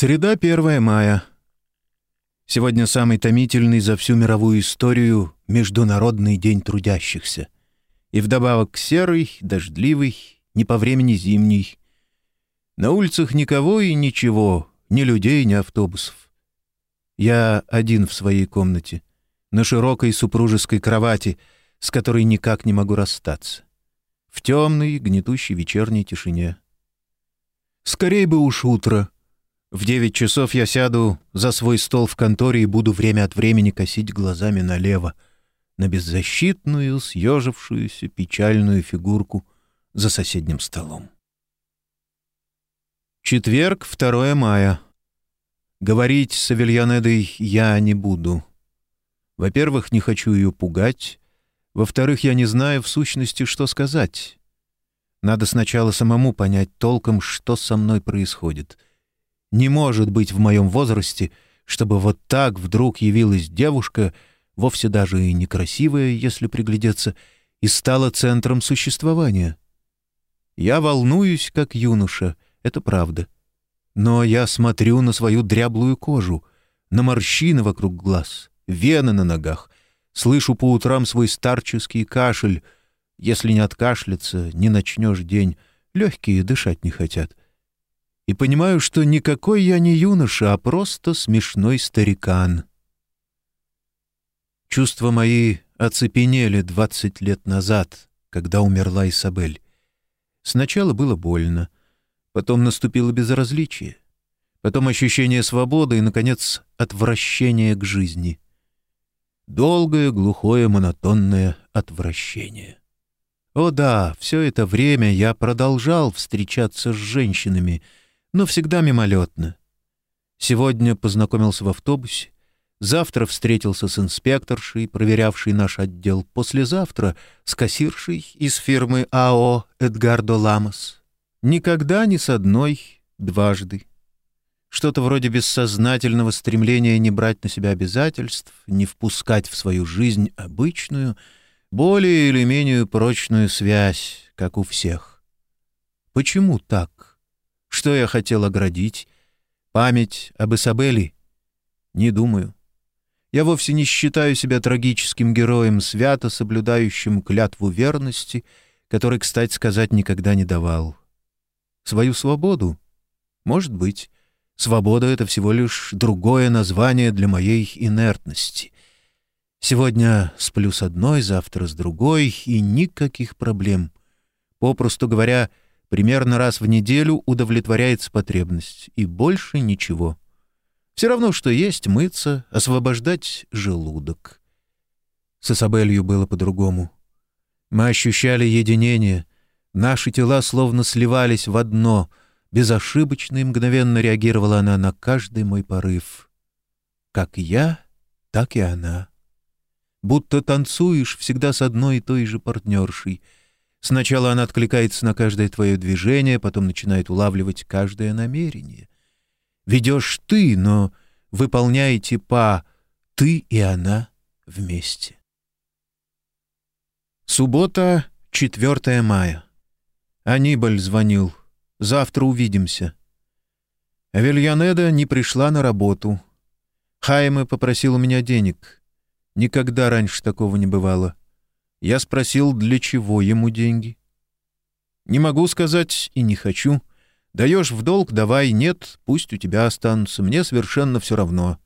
Среда 1 мая. Сегодня самый томительный за всю мировую историю Международный день трудящихся. И вдобавок серый, дождливый, не по времени зимний. На улицах никого и ничего, ни людей, ни автобусов. Я один в своей комнате, на широкой супружеской кровати, с которой никак не могу расстаться. В темной, гнетущей вечерней тишине. Скорей бы уж утро — в девять часов я сяду за свой стол в конторе и буду время от времени косить глазами налево, на беззащитную, съежившуюся, печальную фигурку за соседним столом. Четверг, 2 мая. Говорить с Авельянедой я не буду. Во-первых, не хочу ее пугать. Во-вторых, я не знаю в сущности, что сказать. Надо сначала самому понять толком, что со мной происходит — не может быть в моем возрасте, чтобы вот так вдруг явилась девушка, вовсе даже и некрасивая, если приглядеться, и стала центром существования. Я волнуюсь, как юноша, это правда. Но я смотрю на свою дряблую кожу, на морщины вокруг глаз, вены на ногах, слышу по утрам свой старческий кашель. Если не откашляться, не начнешь день, легкие дышать не хотят — и понимаю, что никакой я не юноша, а просто смешной старикан. Чувства мои оцепенели двадцать лет назад, когда умерла Исабель. Сначала было больно, потом наступило безразличие, потом ощущение свободы и, наконец, отвращение к жизни. Долгое, глухое, монотонное отвращение. О да, все это время я продолжал встречаться с женщинами — но всегда мимолетно. Сегодня познакомился в автобусе, завтра встретился с инспекторшей, проверявшей наш отдел, послезавтра с кассиршей из фирмы АО «Эдгардо Ламос». Никогда ни с одной, дважды. Что-то вроде бессознательного стремления не брать на себя обязательств, не впускать в свою жизнь обычную, более или менее прочную связь, как у всех. Почему так? Что я хотел оградить? Память об Исабели? Не думаю. Я вовсе не считаю себя трагическим героем, свято соблюдающим клятву верности, который, кстати сказать, никогда не давал. Свою свободу? Может быть. Свобода — это всего лишь другое название для моей инертности. Сегодня сплю с одной, завтра с другой, и никаких проблем. Попросту говоря, — примерно раз в неделю удовлетворяется потребность, и больше ничего. Все равно, что есть, мыться, освобождать желудок. С Исабелью было по-другому. Мы ощущали единение, наши тела словно сливались в одно, безошибочно и мгновенно реагировала она на каждый мой порыв. Как я, так и она. Будто танцуешь всегда с одной и той же партнершей — Сначала она откликается на каждое твое движение, потом начинает улавливать каждое намерение. Ведешь ты, но выполняете по «ты и она» вместе. Суббота, 4 мая. Анибаль звонил. Завтра увидимся. Авельянеда не пришла на работу. Хайме попросил у меня денег. Никогда раньше такого не бывало. Я спросил, для чего ему деньги. «Не могу сказать и не хочу. Даешь в долг — давай, нет, пусть у тебя останутся. Мне совершенно все равно».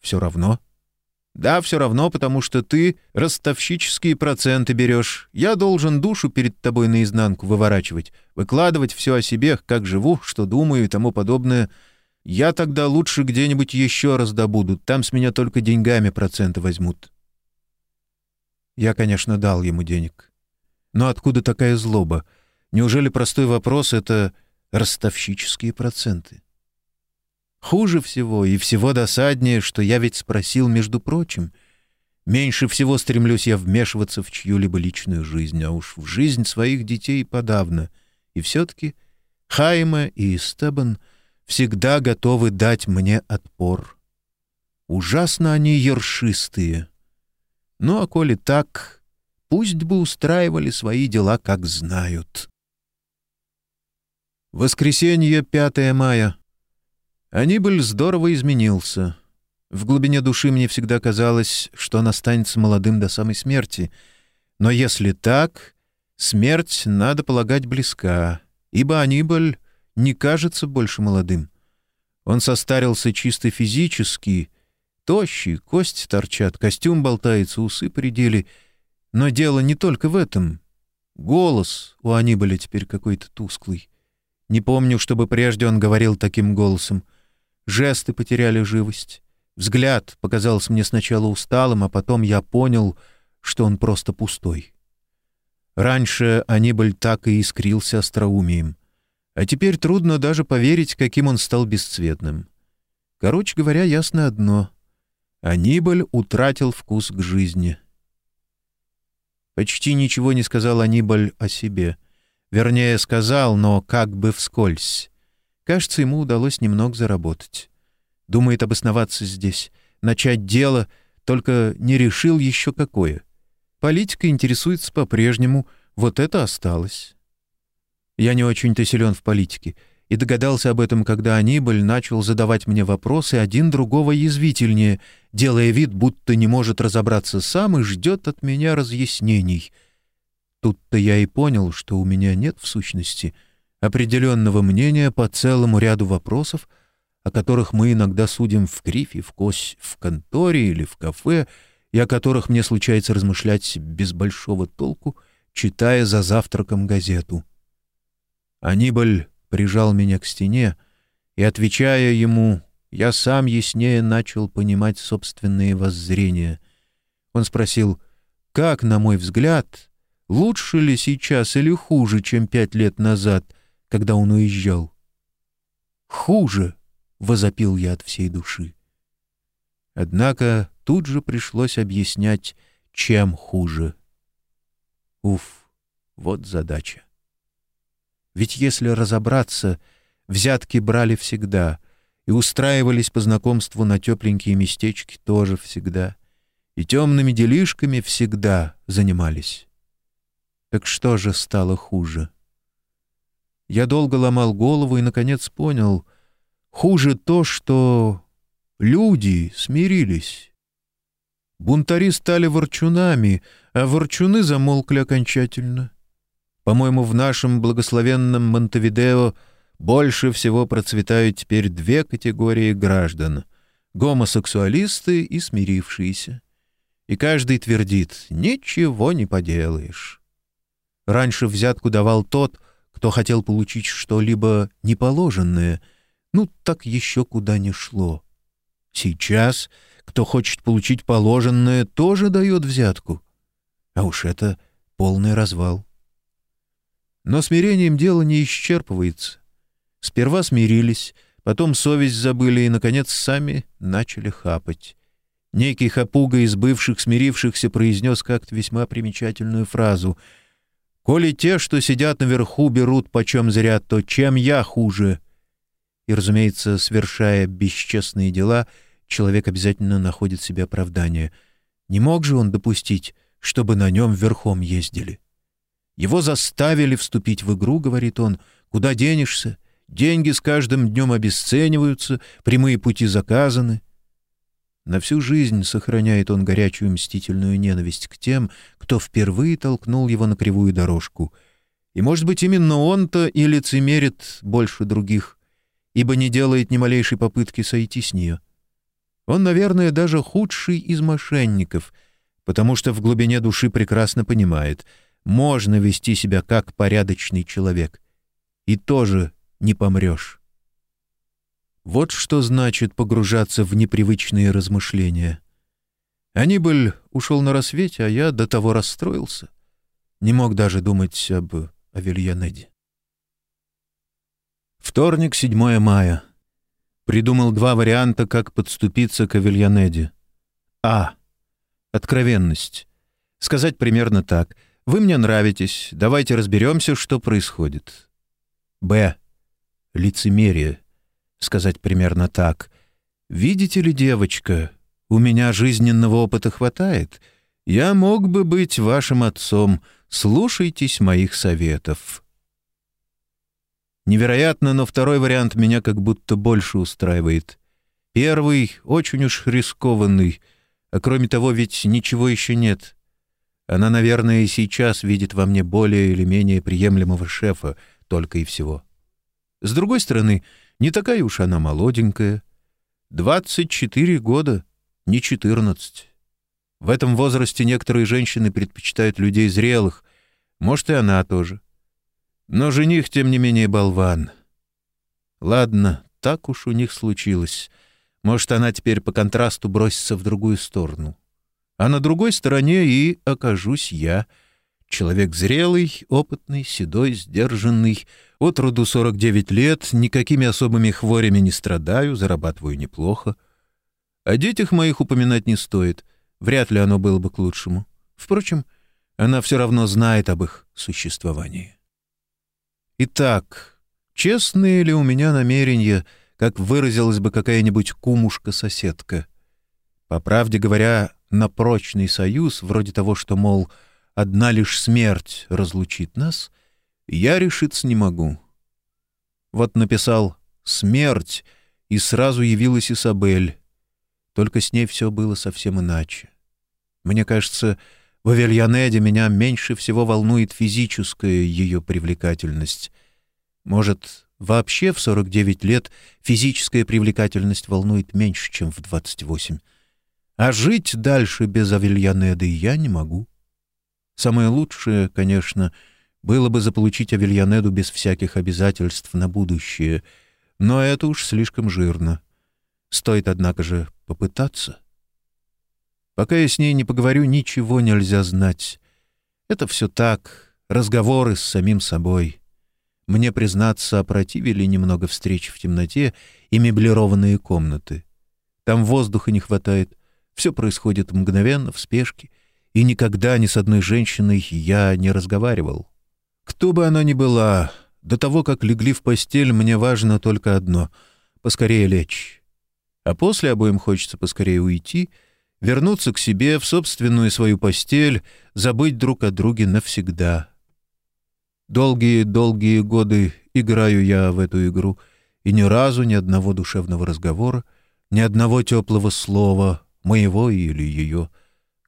«Все равно?» «Да, все равно, потому что ты ростовщические проценты берешь. Я должен душу перед тобой наизнанку выворачивать, выкладывать все о себе, как живу, что думаю и тому подобное. Я тогда лучше где-нибудь еще раз добуду, там с меня только деньгами проценты возьмут». Я, конечно, дал ему денег. Но откуда такая злоба? Неужели простой вопрос — это ростовщические проценты? Хуже всего и всего досаднее, что я ведь спросил, между прочим. Меньше всего стремлюсь я вмешиваться в чью-либо личную жизнь, а уж в жизнь своих детей подавно. И все-таки Хайма и Стебан всегда готовы дать мне отпор. Ужасно они ершистые, ну, а коли так, пусть бы устраивали свои дела, как знают. Воскресенье, 5 мая. Анибаль здорово изменился. В глубине души мне всегда казалось, что он останется молодым до самой смерти. Но если так, смерть, надо полагать, близка, ибо Анибаль не кажется больше молодым. Он состарился чисто физически, тощий, кости торчат, костюм болтается, усы поредели. Но дело не только в этом. Голос у Анибаля теперь какой-то тусклый. Не помню, чтобы прежде он говорил таким голосом. Жесты потеряли живость. Взгляд показался мне сначала усталым, а потом я понял, что он просто пустой. Раньше Анибаль так и искрился остроумием. А теперь трудно даже поверить, каким он стал бесцветным. Короче говоря, ясно одно. Анибаль утратил вкус к жизни. Почти ничего не сказал Анибаль о себе. Вернее, сказал, но как бы вскользь. Кажется, ему удалось немного заработать. Думает обосноваться здесь, начать дело, только не решил еще какое. Политика интересуется по-прежнему, вот это осталось. Я не очень-то силен в политике и догадался об этом, когда Анибаль начал задавать мне вопросы один другого язвительнее, делая вид, будто не может разобраться сам и ждет от меня разъяснений. Тут-то я и понял, что у меня нет в сущности определенного мнения по целому ряду вопросов, о которых мы иногда судим в крифе, в кось, в конторе или в кафе, и о которых мне случается размышлять без большого толку, читая за завтраком газету. Анибаль прижал меня к стене, и, отвечая ему, я сам яснее начал понимать собственные воззрения. Он спросил, как, на мой взгляд, лучше ли сейчас или хуже, чем пять лет назад, когда он уезжал? «Хуже!» — возопил я от всей души. Однако тут же пришлось объяснять, чем хуже. Уф, вот задача. Ведь если разобраться, взятки брали всегда и устраивались по знакомству на тепленькие местечки тоже всегда, и темными делишками всегда занимались. Так что же стало хуже? Я долго ломал голову и, наконец, понял, хуже то, что люди смирились. Бунтари стали ворчунами, а ворчуны замолкли окончательно — по-моему, в нашем благословенном Монтевидео больше всего процветают теперь две категории граждан — гомосексуалисты и смирившиеся. И каждый твердит «ничего не поделаешь». Раньше взятку давал тот, кто хотел получить что-либо неположенное, ну, так еще куда не шло. Сейчас, кто хочет получить положенное, тоже дает взятку. А уж это полный развал. Но смирением дело не исчерпывается. Сперва смирились, потом совесть забыли и, наконец, сами начали хапать. Некий хапуга из бывших смирившихся произнес как-то весьма примечательную фразу «Коли те, что сидят наверху, берут почем зря, то чем я хуже?» И, разумеется, совершая бесчестные дела, человек обязательно находит себе оправдание. Не мог же он допустить, чтобы на нем верхом ездили? Его заставили вступить в игру, говорит он. Куда денешься? Деньги с каждым днем обесцениваются, прямые пути заказаны. На всю жизнь сохраняет он горячую мстительную ненависть к тем, кто впервые толкнул его на кривую дорожку. И, может быть, именно он-то и лицемерит больше других, ибо не делает ни малейшей попытки сойти с нее. Он, наверное, даже худший из мошенников, потому что в глубине души прекрасно понимает — можно вести себя как порядочный человек. И тоже не помрешь. Вот что значит погружаться в непривычные размышления. Анибаль ушел на рассвете, а я до того расстроился. Не мог даже думать об Авельянеде. Вторник, 7 мая. Придумал два варианта, как подступиться к Авельянеде. А. Откровенность. Сказать примерно так — вы мне нравитесь. Давайте разберемся, что происходит. Б. Лицемерие. Сказать примерно так. Видите ли, девочка, у меня жизненного опыта хватает. Я мог бы быть вашим отцом. Слушайтесь моих советов. Невероятно, но второй вариант меня как будто больше устраивает. Первый очень уж рискованный, а кроме того ведь ничего еще нет. Она, наверное, и сейчас видит во мне более или менее приемлемого шефа, только и всего. С другой стороны, не такая уж она молоденькая. Двадцать четыре года, не четырнадцать. В этом возрасте некоторые женщины предпочитают людей зрелых, может, и она тоже. Но жених, тем не менее, болван. Ладно, так уж у них случилось. Может, она теперь по контрасту бросится в другую сторону а на другой стороне и окажусь я. Человек зрелый, опытный, седой, сдержанный, от роду 49 лет, никакими особыми хворями не страдаю, зарабатываю неплохо. О детях моих упоминать не стоит, вряд ли оно было бы к лучшему. Впрочем, она все равно знает об их существовании. Итак, честные ли у меня намерения, как выразилась бы какая-нибудь кумушка-соседка? По правде говоря, на прочный союз, вроде того, что, мол, одна лишь смерть разлучит нас, я решиться не могу. Вот написал «смерть», и сразу явилась Исабель. Только с ней все было совсем иначе. Мне кажется, в Авельянеде меня меньше всего волнует физическая ее привлекательность. Может, вообще в 49 лет физическая привлекательность волнует меньше, чем в 28. А жить дальше без Авельянеды я не могу. Самое лучшее, конечно, было бы заполучить Авельянеду без всяких обязательств на будущее, но это уж слишком жирно. Стоит, однако же, попытаться. Пока я с ней не поговорю, ничего нельзя знать. Это все так, разговоры с самим собой. Мне, признаться, опротивили немного встреч в темноте и меблированные комнаты. Там воздуха не хватает, все происходит мгновенно, в спешке, и никогда ни с одной женщиной я не разговаривал. Кто бы она ни была, до того, как легли в постель, мне важно только одно — поскорее лечь. А после обоим хочется поскорее уйти, вернуться к себе в собственную свою постель, забыть друг о друге навсегда. Долгие-долгие годы играю я в эту игру, и ни разу ни одного душевного разговора, ни одного теплого слова моего или ее,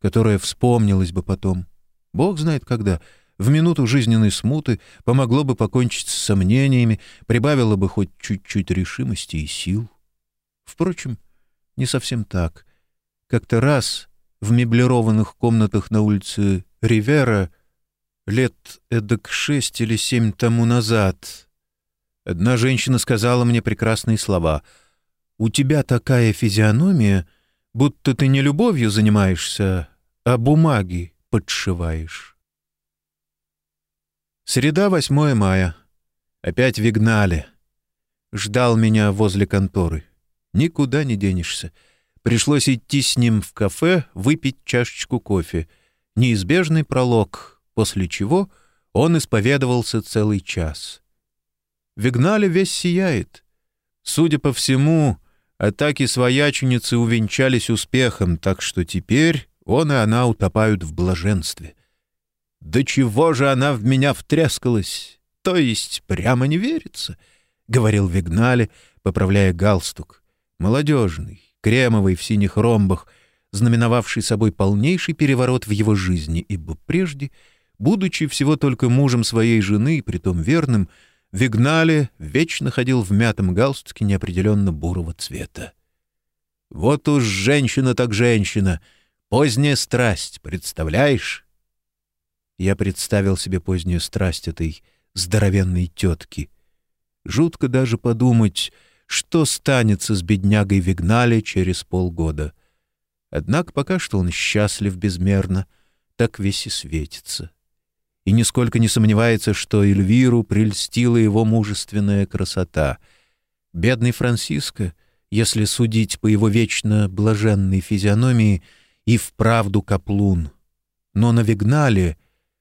которое вспомнилось бы потом. Бог знает когда, в минуту жизненной смуты помогло бы покончить с сомнениями, прибавило бы хоть чуть-чуть решимости и сил. Впрочем, не совсем так. Как-то раз в меблированных комнатах на улице Ривера лет эдак шесть или семь тому назад одна женщина сказала мне прекрасные слова. «У тебя такая физиономия, — будто ты не любовью занимаешься, а бумаги подшиваешь. Среда, 8 мая. Опять Вигнали. Ждал меня возле конторы. Никуда не денешься. Пришлось идти с ним в кафе, выпить чашечку кофе. Неизбежный пролог, после чего он исповедовался целый час. Вигнали весь сияет. Судя по всему, Атаки свояченицы увенчались успехом, так что теперь он и она утопают в блаженстве. «Да чего же она в меня втрескалась? То есть прямо не верится», — говорил Вигнале, поправляя галстук. Молодежный, кремовый в синих ромбах, знаменовавший собой полнейший переворот в его жизни, ибо прежде, будучи всего только мужем своей жены, притом верным, — Вигнале вечно ходил в мятом галстуке неопределенно бурого цвета. «Вот уж женщина так женщина! Поздняя страсть, представляешь?» Я представил себе позднюю страсть этой здоровенной тетки. Жутко даже подумать, что станется с беднягой Вигнале через полгода. Однако пока что он счастлив безмерно, так весь и светится и нисколько не сомневается, что Эльвиру прельстила его мужественная красота. Бедный Франциско, если судить по его вечно блаженной физиономии, и вправду каплун. Но на Вигнале,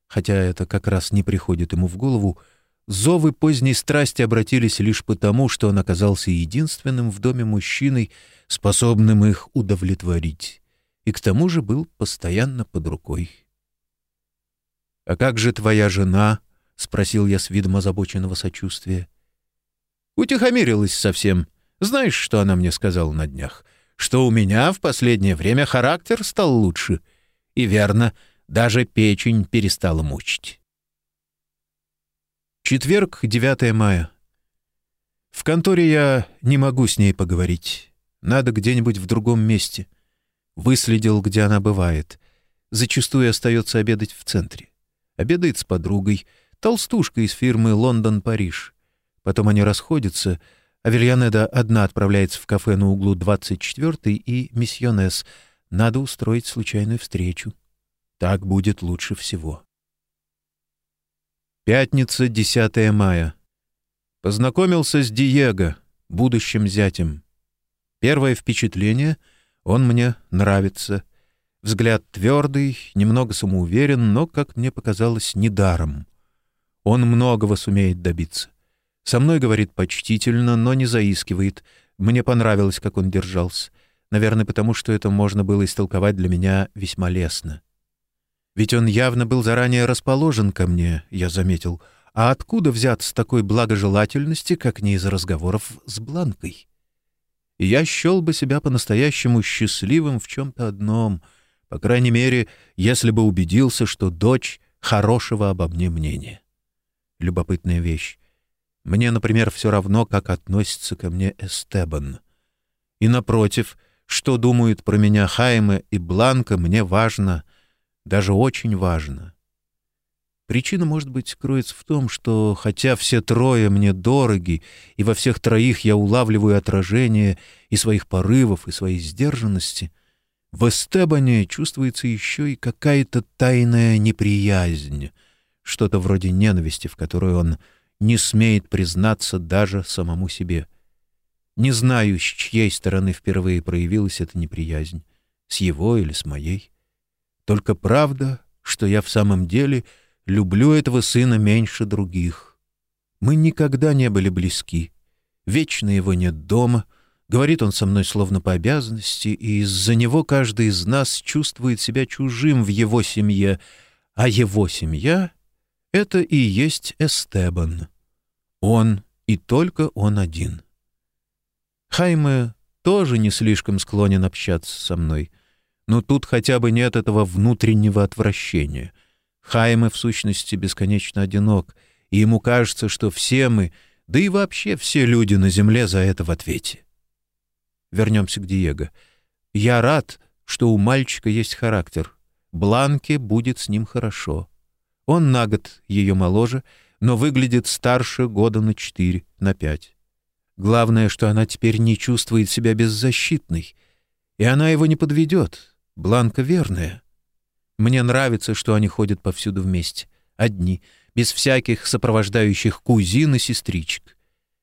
хотя это как раз не приходит ему в голову, зовы поздней страсти обратились лишь потому, что он оказался единственным в доме мужчиной, способным их удовлетворить, и к тому же был постоянно под рукой. «А как же твоя жена?» — спросил я с видом озабоченного сочувствия. Утихомирилась совсем. Знаешь, что она мне сказала на днях? Что у меня в последнее время характер стал лучше. И верно, даже печень перестала мучить. Четверг, 9 мая. В конторе я не могу с ней поговорить. Надо где-нибудь в другом месте. Выследил, где она бывает. Зачастую остается обедать в центре. Обедает с подругой, толстушкой из фирмы «Лондон-Париж». Потом они расходятся, а Вильянеда одна отправляется в кафе на углу 24-й и Миссионес. Надо устроить случайную встречу. Так будет лучше всего. Пятница, 10 мая. Познакомился с Диего, будущим зятем. Первое впечатление — он мне нравится. Взгляд твердый, немного самоуверен, но, как мне показалось, недаром. Он многого сумеет добиться. Со мной говорит почтительно, но не заискивает. Мне понравилось, как он держался. Наверное, потому что это можно было истолковать для меня весьма лестно. Ведь он явно был заранее расположен ко мне, я заметил. А откуда взяться такой благожелательности, как не из разговоров с Бланкой? Я счел бы себя по-настоящему счастливым в чем-то одном, по крайней мере, если бы убедился, что дочь хорошего обо мне мнения. Любопытная вещь. Мне, например, все равно, как относится ко мне Эстебан. И, напротив, что думают про меня Хайме и Бланка, мне важно, даже очень важно. Причина, может быть, кроется в том, что, хотя все трое мне дороги, и во всех троих я улавливаю отражение и своих порывов, и своей сдержанности, в Эстебане чувствуется еще и какая-то тайная неприязнь, что-то вроде ненависти, в которой он не смеет признаться даже самому себе. Не знаю, с чьей стороны впервые проявилась эта неприязнь, с его или с моей. Только правда, что я в самом деле люблю этого сына меньше других. Мы никогда не были близки. Вечно его нет дома. Говорит он со мной словно по обязанности, и из-за него каждый из нас чувствует себя чужим в его семье, а его семья — это и есть Эстебан. Он и только он один. Хайме тоже не слишком склонен общаться со мной, но тут хотя бы нет этого внутреннего отвращения. Хайме, в сущности, бесконечно одинок, и ему кажется, что все мы, да и вообще все люди на земле за это в ответе. Вернемся к Диего. Я рад, что у мальчика есть характер. Бланке будет с ним хорошо. Он на год ее моложе — но выглядит старше года на четыре, на пять. Главное, что она теперь не чувствует себя беззащитной, и она его не подведет. Бланка верная. Мне нравится, что они ходят повсюду вместе, одни, без всяких сопровождающих кузин и сестричек.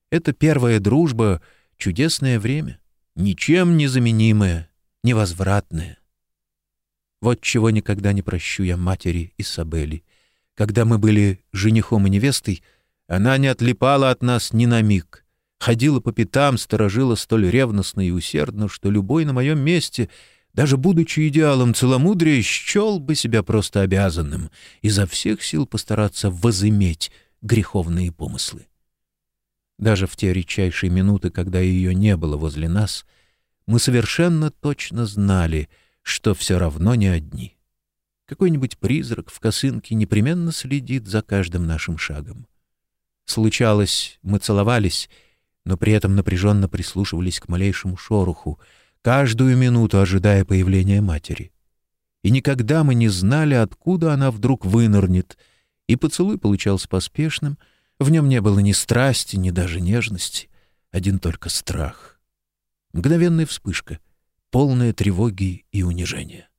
Это первая дружба, чудесное время, ничем не заменимое, невозвратное. Вот чего никогда не прощу я матери Исабели. Когда мы были женихом и невестой, она не отлипала от нас ни на миг. Ходила по пятам, сторожила столь ревностно и усердно, что любой на моем месте, даже будучи идеалом целомудрия, счел бы себя просто обязанным изо всех сил постараться возыметь греховные помыслы. Даже в те редчайшие минуты, когда ее не было возле нас, мы совершенно точно знали, что все равно не одни — какой-нибудь призрак в косынке непременно следит за каждым нашим шагом. Случалось, мы целовались, но при этом напряженно прислушивались к малейшему шороху, каждую минуту ожидая появления матери. И никогда мы не знали, откуда она вдруг вынырнет, и поцелуй получался поспешным, в нем не было ни страсти, ни даже нежности, один только страх. Мгновенная вспышка, полная тревоги и унижения.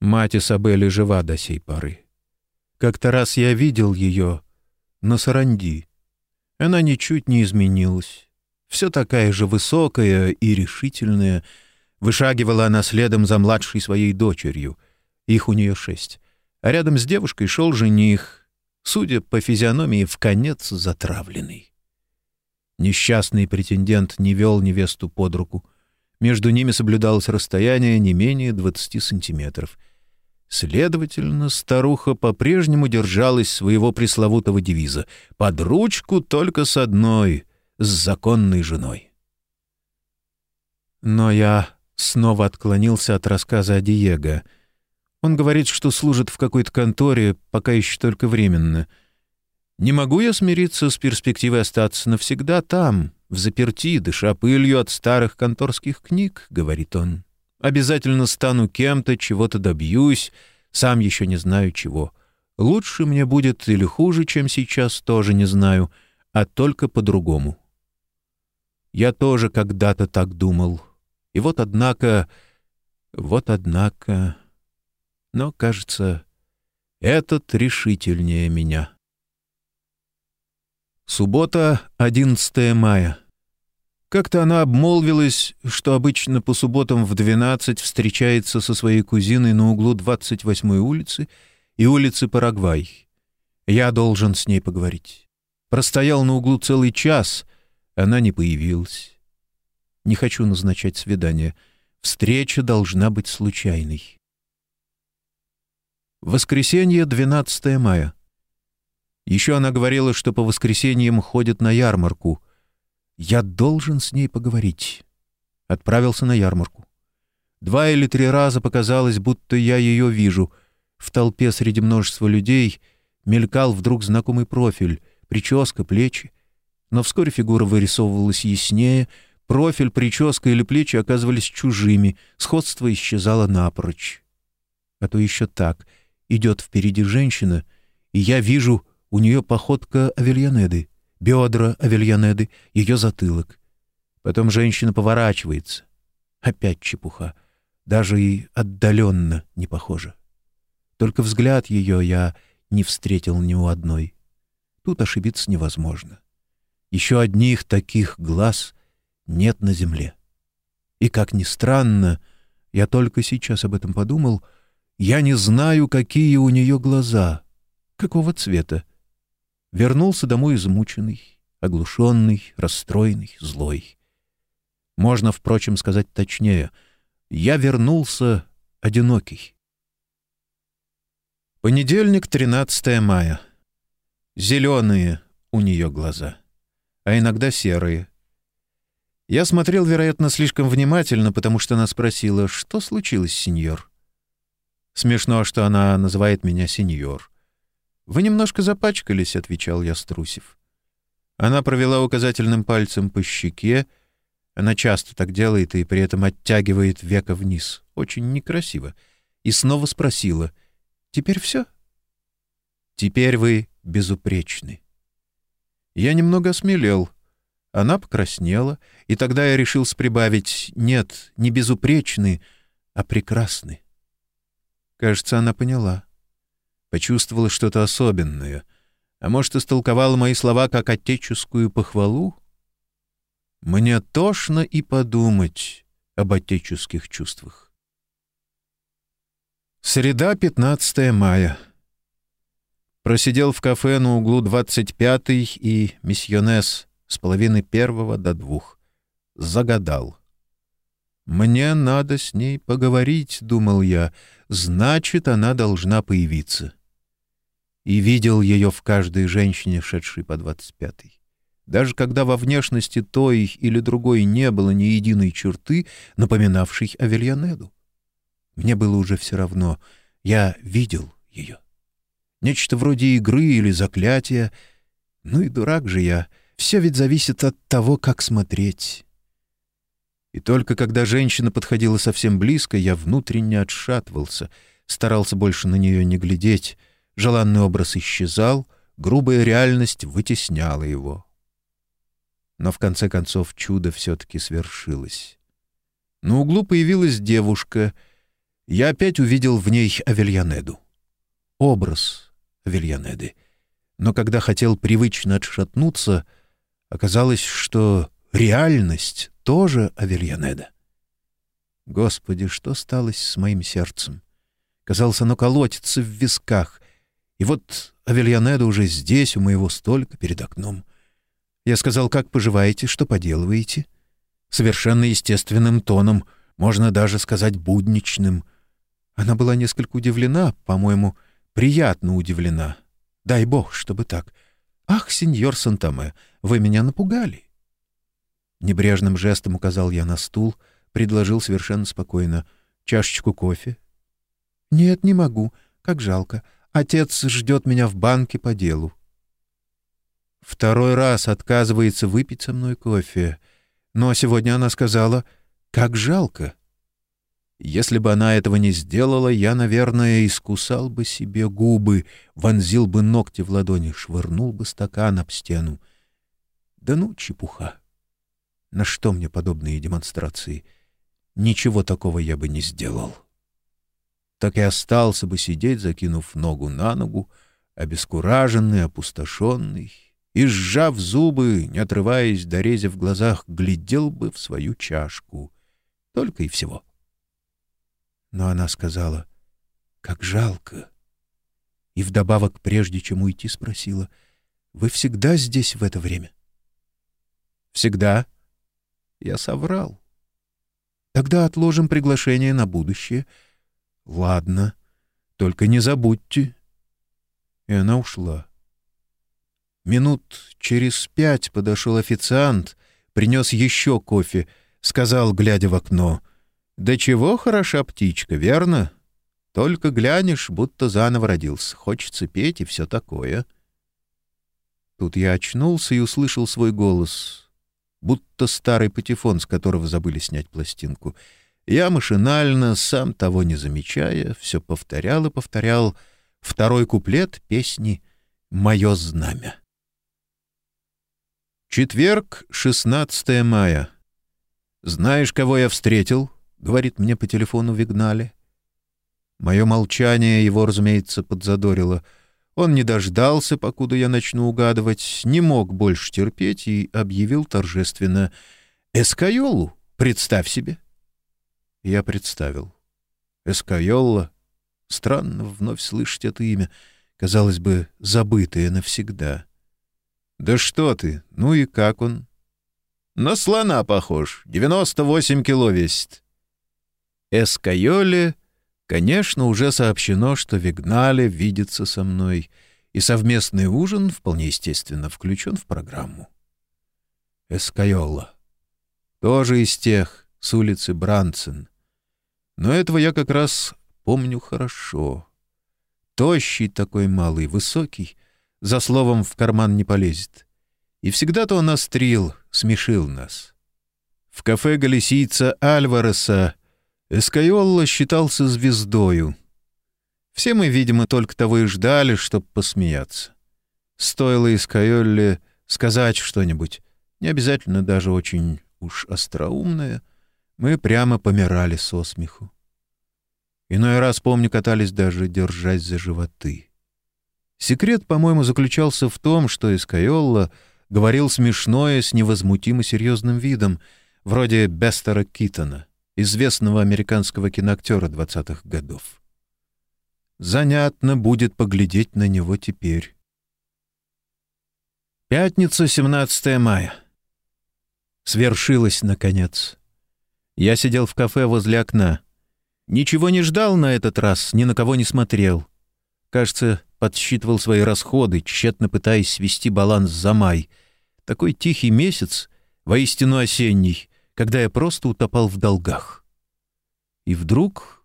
Мать Исабели жива до сей поры. Как-то раз я видел ее на Саранди. Она ничуть не изменилась. Все такая же высокая и решительная. Вышагивала она следом за младшей своей дочерью. Их у нее шесть. А рядом с девушкой шел жених, судя по физиономии, в конец затравленный. Несчастный претендент не вел невесту под руку. Между ними соблюдалось расстояние не менее двадцати сантиметров — Следовательно, старуха по-прежнему держалась своего пресловутого девиза «под ручку только с одной, с законной женой». Но я снова отклонился от рассказа о Диего. Он говорит, что служит в какой-то конторе, пока еще только временно. Не могу я смириться с перспективой остаться навсегда там, в заперти, дыша пылью от старых конторских книг, — говорит он. Обязательно стану кем-то, чего-то добьюсь, сам еще не знаю чего. Лучше мне будет или хуже, чем сейчас, тоже не знаю, а только по-другому. Я тоже когда-то так думал. И вот, однако, вот, однако... Но, кажется, этот решительнее меня. Суббота, 11 мая. Как-то она обмолвилась, что обычно по субботам в 12 встречается со своей кузиной на углу 28-й улицы и улицы Парагвай. Я должен с ней поговорить. Простоял на углу целый час, она не появилась. Не хочу назначать свидание. Встреча должна быть случайной. Воскресенье, 12 мая. Еще она говорила, что по воскресеньям ходит на ярмарку — я должен с ней поговорить. Отправился на ярмарку. Два или три раза показалось, будто я ее вижу. В толпе среди множества людей мелькал вдруг знакомый профиль, прическа, плечи. Но вскоре фигура вырисовывалась яснее, профиль, прическа или плечи оказывались чужими, сходство исчезало напрочь. А то еще так. Идет впереди женщина, и я вижу у нее походка Авельянеды бедра Авельянеды, ее затылок. Потом женщина поворачивается. Опять чепуха. Даже и отдаленно не похоже. Только взгляд ее я не встретил ни у одной. Тут ошибиться невозможно. Еще одних таких глаз нет на земле. И, как ни странно, я только сейчас об этом подумал, я не знаю, какие у нее глаза, какого цвета. Вернулся домой измученный, оглушенный, расстроенный, злой. Можно, впрочем, сказать точнее. Я вернулся одинокий. Понедельник, 13 мая. Зеленые у нее глаза, а иногда серые. Я смотрел, вероятно, слишком внимательно, потому что она спросила, что случилось, сеньор. Смешно, что она называет меня сеньор. «Вы немножко запачкались», — отвечал я, струсив. Она провела указательным пальцем по щеке. Она часто так делает и при этом оттягивает века вниз. Очень некрасиво. И снова спросила. «Теперь все?» «Теперь вы безупречны». Я немного осмелел. Она покраснела, и тогда я решил прибавить «нет, не безупречны, а прекрасны». Кажется, она поняла почувствовала что-то особенное, а может, истолковала мои слова как отеческую похвалу? Мне тошно и подумать об отеческих чувствах. Среда, 15 мая. Просидел в кафе на углу 25-й и миссионес с половины первого до двух. Загадал. «Мне надо с ней поговорить», — думал я, — «значит, она должна появиться» и видел ее в каждой женщине, шедшей по двадцать пятый. Даже когда во внешности той или другой не было ни единой черты, напоминавшей Авельянеду. Мне было уже все равно. Я видел ее. Нечто вроде игры или заклятия. Ну и дурак же я. Все ведь зависит от того, как смотреть. И только когда женщина подходила совсем близко, я внутренне отшатывался, старался больше на нее не глядеть — Желанный образ исчезал, грубая реальность вытесняла его. Но в конце концов чудо все-таки свершилось. На углу появилась девушка. Я опять увидел в ней Авельянеду. Образ Авельянеды. Но когда хотел привычно отшатнуться, оказалось, что реальность тоже Авельянеда. Господи, что стало с моим сердцем? Казалось, оно колотится в висках, и вот Авельянеда уже здесь, у моего столика, перед окном. Я сказал, как поживаете, что поделываете? Совершенно естественным тоном, можно даже сказать будничным. Она была несколько удивлена, по-моему, приятно удивлена. Дай бог, чтобы так. «Ах, сеньор Сантаме, вы меня напугали!» Небрежным жестом указал я на стул, предложил совершенно спокойно. «Чашечку кофе?» «Нет, не могу. Как жалко. Отец ждет меня в банке по делу». Второй раз отказывается выпить со мной кофе. Но сегодня она сказала «Как жалко!» Если бы она этого не сделала, я, наверное, искусал бы себе губы, вонзил бы ногти в ладони, швырнул бы стакан об стену. Да ну, чепуха! На что мне подобные демонстрации? Ничего такого я бы не сделал. Так и остался бы сидеть, закинув ногу на ногу, обескураженный, опустошенный, и, сжав зубы, не отрываясь, дорезя в глазах, глядел бы в свою чашку. Только и всего. — но она сказала, «Как жалко!» И вдобавок, прежде чем уйти, спросила, «Вы всегда здесь в это время?» «Всегда?» Я соврал. «Тогда отложим приглашение на будущее». «Ладно, только не забудьте». И она ушла. Минут через пять подошел официант, принес еще кофе, сказал, глядя в окно — да чего хороша птичка, верно? Только глянешь, будто заново родился. Хочется петь и все такое. Тут я очнулся и услышал свой голос, будто старый патефон, с которого забыли снять пластинку. Я машинально, сам того не замечая, все повторял и повторял второй куплет песни «Мое знамя». Четверг, 16 мая. Знаешь, кого я встретил? говорит мне по телефону Вигнале. Мое молчание его, разумеется, подзадорило. Он не дождался, покуда я начну угадывать, не мог больше терпеть и объявил торжественно «Эскайолу, представь себе!» Я представил. Эскайолла. Странно вновь слышать это имя, казалось бы, забытое навсегда. «Да что ты! Ну и как он?» «На слона похож. Девяносто восемь кило весит. Эскайоле, конечно, уже сообщено, что Вигнале видится со мной, и совместный ужин, вполне естественно, включен в программу. Эскайола. Тоже из тех, с улицы Бранцен. Но этого я как раз помню хорошо. Тощий такой малый, высокий, за словом в карман не полезет. И всегда-то он острил, смешил нас. В кафе галисийца Альвареса Эскайолла считался звездою. Все мы, видимо, только того и ждали, чтобы посмеяться. Стоило Эскайолле сказать что-нибудь, не обязательно даже очень уж остроумное, мы прямо помирали со смеху. Иной раз, помню, катались даже, держась за животы. Секрет, по-моему, заключался в том, что Эскайолла говорил смешное с невозмутимо серьезным видом, вроде Бестера Китона — известного американского киноактера 20-х годов. Занятно будет поглядеть на него теперь. Пятница, 17 мая. Свершилось, наконец. Я сидел в кафе возле окна. Ничего не ждал на этот раз, ни на кого не смотрел. Кажется, подсчитывал свои расходы, тщетно пытаясь свести баланс за май. Такой тихий месяц, воистину осенний, когда я просто утопал в долгах. И вдруг,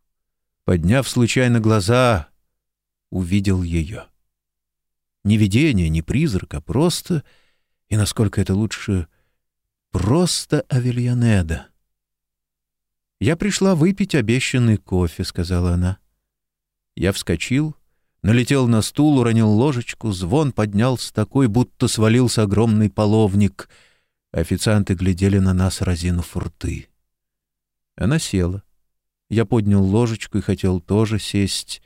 подняв случайно глаза, увидел ее. Не видение, не призрак, а просто, и насколько это лучше, просто Авельянеда. «Я пришла выпить обещанный кофе», — сказала она. Я вскочил, налетел на стул, уронил ложечку, звон поднялся такой, будто свалился огромный половник — Официанты глядели на нас, разинув рты. Она села. Я поднял ложечку и хотел тоже сесть.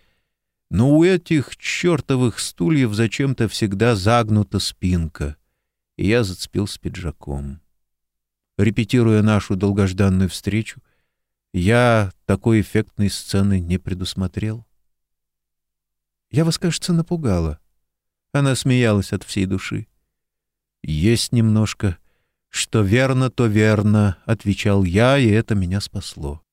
Но у этих чертовых стульев зачем-то всегда загнута спинка, и я зацепил с пиджаком. Репетируя нашу долгожданную встречу, я такой эффектной сцены не предусмотрел. Я вас, кажется, напугала. Она смеялась от всей души. Есть немножко, «Что верно, то верно», — отвечал я, и это меня спасло.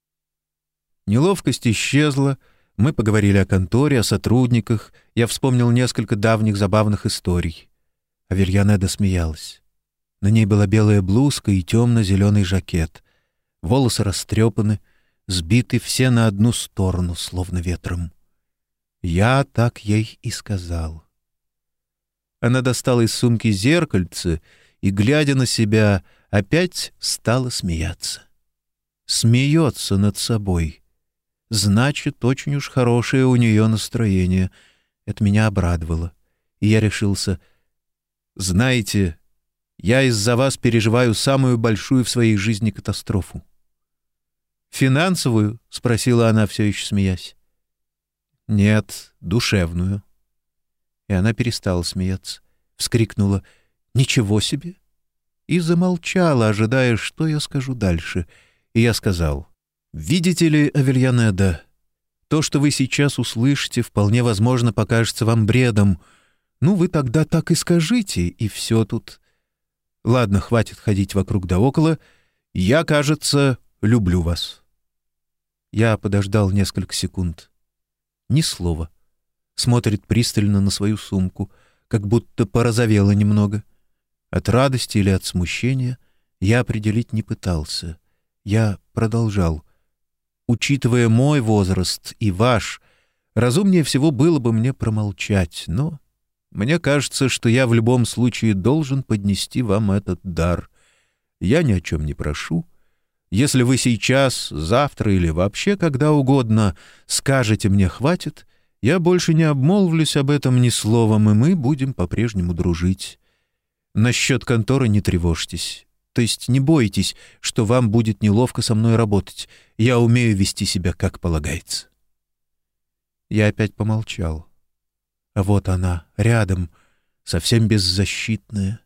Неловкость исчезла, Мы поговорили о конторе, о сотрудниках. Я вспомнил несколько давних забавных историй. Аверьянеда смеялась. На ней была белая блузка и темно-зеленый жакет. Волосы растрепаны, сбиты все на одну сторону, словно ветром. Я так ей и сказал. Она достала из сумки зеркальце и, глядя на себя, опять стала смеяться. Смеется над собой — Значит, очень уж хорошее у нее настроение. Это меня обрадовало. И я решился. Знаете, я из-за вас переживаю самую большую в своей жизни катастрофу. «Финансовую?» — спросила она, все еще смеясь. «Нет, душевную». И она перестала смеяться, вскрикнула «Ничего себе!» и замолчала, ожидая, что я скажу дальше. И я сказал Видите ли, Авельянеда, то, что вы сейчас услышите, вполне возможно покажется вам бредом. Ну, вы тогда так и скажите, и все тут. Ладно, хватит ходить вокруг да около. Я, кажется, люблю вас. Я подождал несколько секунд. Ни слова. Смотрит пристально на свою сумку, как будто порозовела немного. От радости или от смущения я определить не пытался. Я продолжал — учитывая мой возраст и ваш, разумнее всего было бы мне промолчать, но мне кажется, что я в любом случае должен поднести вам этот дар. Я ни о чем не прошу. Если вы сейчас, завтра или вообще когда угодно скажете мне «хватит», я больше не обмолвлюсь об этом ни словом, и мы будем по-прежнему дружить. Насчет конторы не тревожьтесь. То есть не бойтесь, что вам будет неловко со мной работать. Я умею вести себя, как полагается». Я опять помолчал. А вот она, рядом, совсем беззащитная.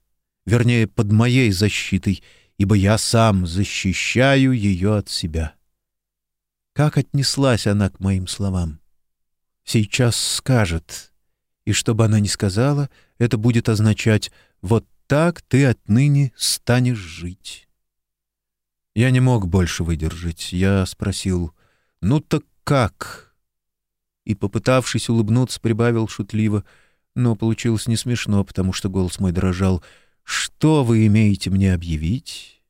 Вернее, под моей защитой, ибо я сам защищаю ее от себя. Как отнеслась она к моим словам? Сейчас скажет. И что бы она ни сказала, это будет означать «вот так ты отныне станешь жить. Я не мог больше выдержать. Я спросил, ну так как? И, попытавшись улыбнуться, прибавил шутливо, но получилось не смешно, потому что голос мой дрожал. «Что вы имеете мне объявить?»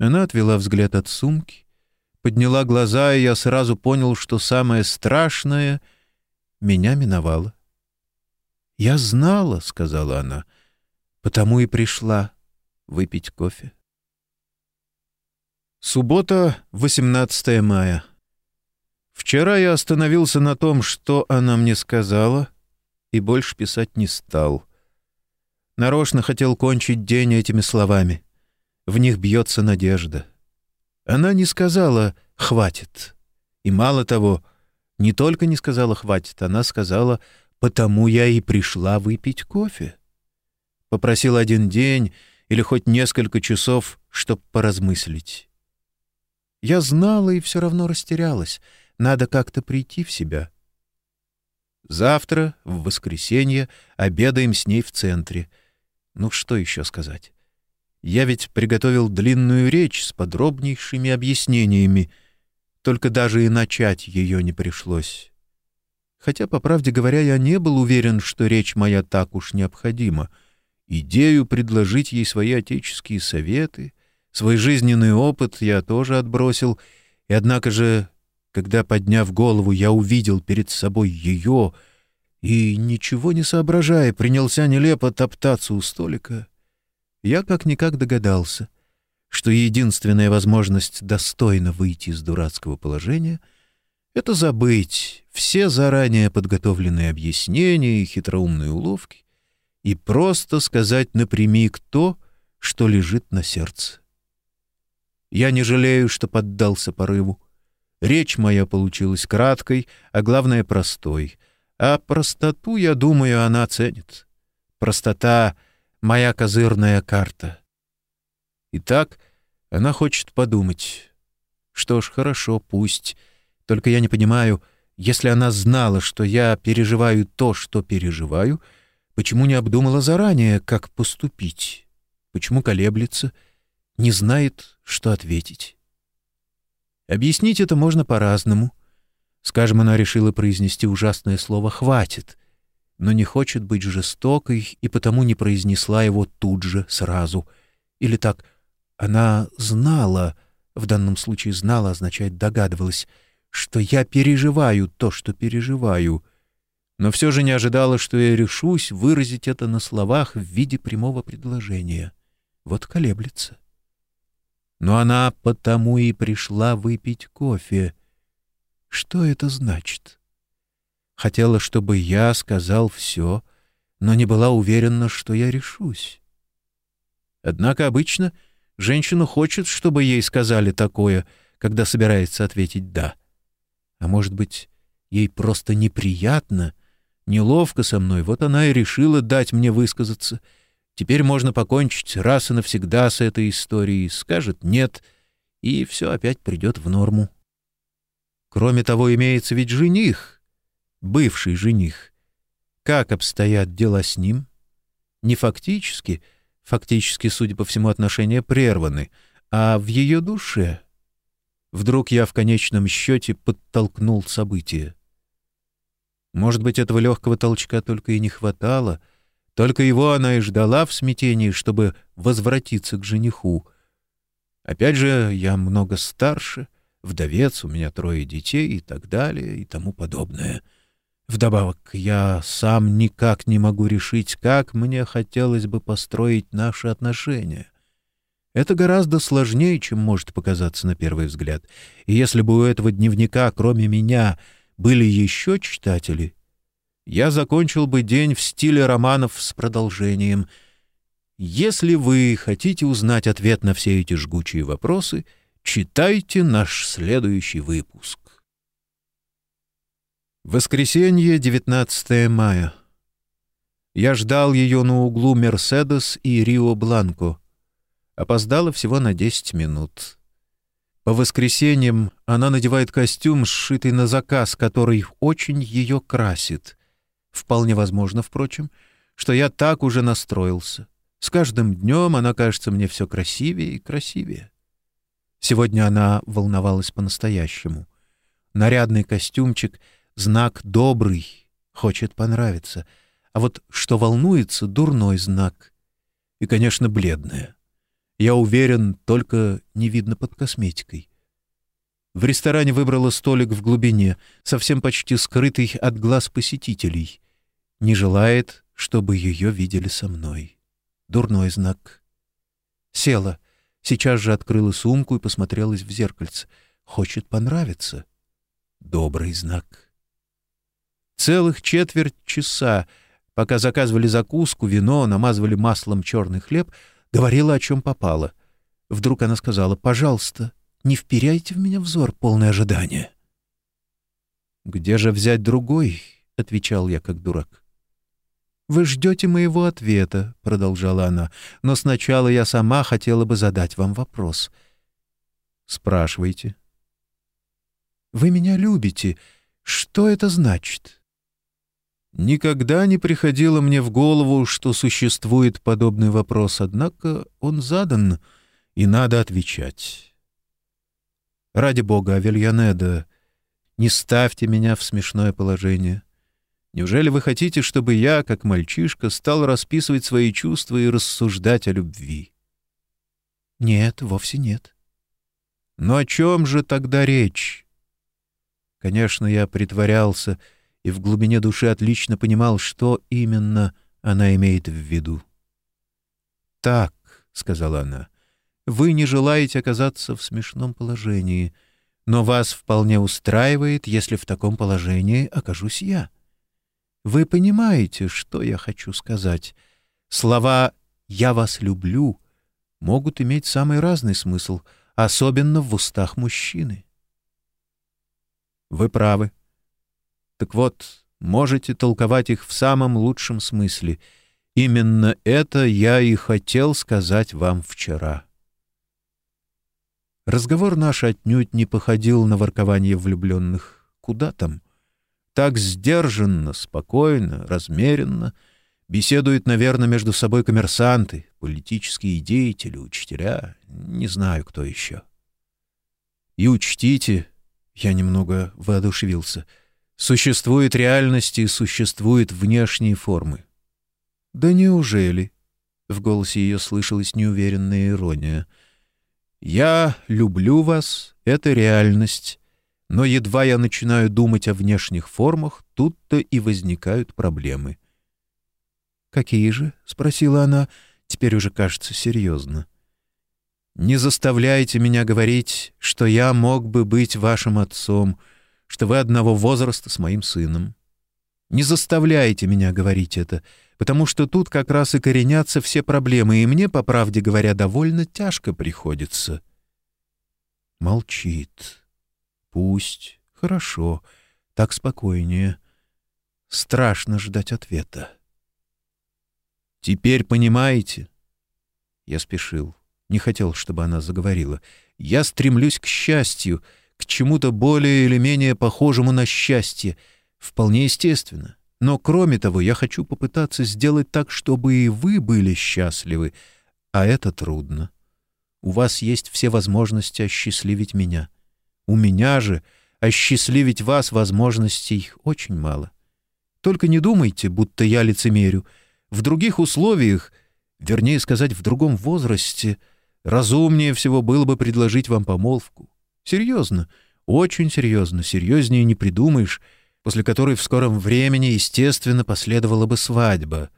Она отвела взгляд от сумки, подняла глаза, и я сразу понял, что самое страшное меня миновало. «Я знала», — сказала она, Потому и пришла выпить кофе. Суббота, 18 мая. Вчера я остановился на том, что она мне сказала, и больше писать не стал. Нарочно хотел кончить день этими словами. В них бьется надежда. Она не сказала «хватит». И мало того, не только не сказала «хватит», она сказала «потому я и пришла выпить кофе». Попросил один день или хоть несколько часов, чтоб поразмыслить. Я знала и все равно растерялась. Надо как-то прийти в себя. Завтра, в воскресенье, обедаем с ней в центре. Ну, что еще сказать? Я ведь приготовил длинную речь с подробнейшими объяснениями, только даже и начать ее не пришлось. Хотя, по правде говоря, я не был уверен, что речь моя так уж необходима — Идею предложить ей свои отеческие советы, свой жизненный опыт я тоже отбросил, и однако же, когда, подняв голову, я увидел перед собой ее и, ничего не соображая, принялся нелепо топтаться у столика, я как-никак догадался, что единственная возможность достойно выйти из дурацкого положения — это забыть все заранее подготовленные объяснения и хитроумные уловки, и просто сказать напрямик то, что лежит на сердце. Я не жалею, что поддался порыву. Речь моя получилась краткой, а главное — простой. А простоту, я думаю, она ценит. Простота — моя козырная карта. Итак, она хочет подумать. Что ж, хорошо, пусть. Только я не понимаю, если она знала, что я переживаю то, что переживаю — Почему не обдумала заранее, как поступить? Почему колеблется? Не знает, что ответить. Объяснить это можно по-разному. Скажем, она решила произнести ужасное слово «хватит», но не хочет быть жестокой и потому не произнесла его тут же, сразу. Или так, она знала, в данном случае знала означает догадывалась, что я переживаю то, что переживаю, но все же не ожидала, что я решусь выразить это на словах в виде прямого предложения. Вот колеблется. Но она потому и пришла выпить кофе. Что это значит? Хотела, чтобы я сказал все, но не была уверена, что я решусь. Однако обычно женщина хочет, чтобы ей сказали такое, когда собирается ответить «да». А может быть, ей просто неприятно, неловко со мной, вот она и решила дать мне высказаться. Теперь можно покончить раз и навсегда с этой историей, скажет «нет», и все опять придет в норму. Кроме того, имеется ведь жених, бывший жених. Как обстоят дела с ним? Не фактически, фактически, судя по всему, отношения прерваны, а в ее душе. Вдруг я в конечном счете подтолкнул события. Может быть, этого легкого толчка только и не хватало, только его она и ждала в смятении, чтобы возвратиться к жениху. Опять же, я много старше, вдовец, у меня трое детей и так далее и тому подобное. Вдобавок, я сам никак не могу решить, как мне хотелось бы построить наши отношения. Это гораздо сложнее, чем может показаться на первый взгляд. И если бы у этого дневника, кроме меня, были еще читатели, я закончил бы день в стиле романов с продолжением. Если вы хотите узнать ответ на все эти жгучие вопросы, читайте наш следующий выпуск. Воскресенье, 19 мая. Я ждал ее на углу «Мерседес» и «Рио-Бланко». Опоздала всего на 10 минут. По воскресеньям она надевает костюм, сшитый на заказ, который очень ее красит. Вполне возможно, впрочем, что я так уже настроился. С каждым днем она кажется мне все красивее и красивее. Сегодня она волновалась по-настоящему. Нарядный костюмчик — знак добрый, хочет понравиться. А вот что волнуется — дурной знак. И, конечно, бледная. Я уверен, только не видно под косметикой. В ресторане выбрала столик в глубине, совсем почти скрытый от глаз посетителей. Не желает, чтобы ее видели со мной. Дурной знак. Села, сейчас же открыла сумку и посмотрелась в зеркальце. Хочет понравиться. Добрый знак. Целых четверть часа, пока заказывали закуску, вино, намазывали маслом черный хлеб — Говорила, о чем попало. Вдруг она сказала, «Пожалуйста, не вперяйте в меня взор, полное ожидание». «Где же взять другой?» — отвечал я, как дурак. «Вы ждете моего ответа», — продолжала она, «но сначала я сама хотела бы задать вам вопрос». «Спрашивайте». «Вы меня любите. Что это значит?» Никогда не приходило мне в голову, что существует подобный вопрос, однако он задан, и надо отвечать. Ради бога, Авельянеда, не ставьте меня в смешное положение. Неужели вы хотите, чтобы я, как мальчишка, стал расписывать свои чувства и рассуждать о любви? Нет, вовсе нет. Но о чем же тогда речь? Конечно, я притворялся, — и в глубине души отлично понимал, что именно она имеет в виду. «Так», — сказала она, — «вы не желаете оказаться в смешном положении, но вас вполне устраивает, если в таком положении окажусь я. Вы понимаете, что я хочу сказать? Слова «я вас люблю» могут иметь самый разный смысл, особенно в устах мужчины». «Вы правы», так вот, можете толковать их в самом лучшем смысле. Именно это я и хотел сказать вам вчера. Разговор наш отнюдь не походил на воркование влюбленных. Куда там? Так сдержанно, спокойно, размеренно беседуют, наверное, между собой коммерсанты, политические деятели, учителя, не знаю, кто еще. И учтите, Я немного воодушевился. Существует реальность и существуют внешние формы. «Да неужели?» — в голосе ее слышалась неуверенная ирония. «Я люблю вас, это реальность, но едва я начинаю думать о внешних формах, тут-то и возникают проблемы». «Какие же?» — спросила она, теперь уже кажется серьезно. «Не заставляйте меня говорить, что я мог бы быть вашим отцом, что вы одного возраста с моим сыном. Не заставляйте меня говорить это, потому что тут как раз и коренятся все проблемы, и мне, по правде говоря, довольно тяжко приходится». Молчит. «Пусть. Хорошо. Так спокойнее. Страшно ждать ответа». «Теперь понимаете?» Я спешил. Не хотел, чтобы она заговорила. «Я стремлюсь к счастью, к чему-то более или менее похожему на счастье. Вполне естественно. Но кроме того, я хочу попытаться сделать так, чтобы и вы были счастливы. А это трудно. У вас есть все возможности осчастливить меня. У меня же осчастливить вас возможностей очень мало. Только не думайте, будто я лицемерю — в других условиях, вернее сказать, в другом возрасте, разумнее всего было бы предложить вам помолвку. Серьезно, очень серьезно, серьезнее не придумаешь, после которой в скором времени, естественно, последовала бы свадьба.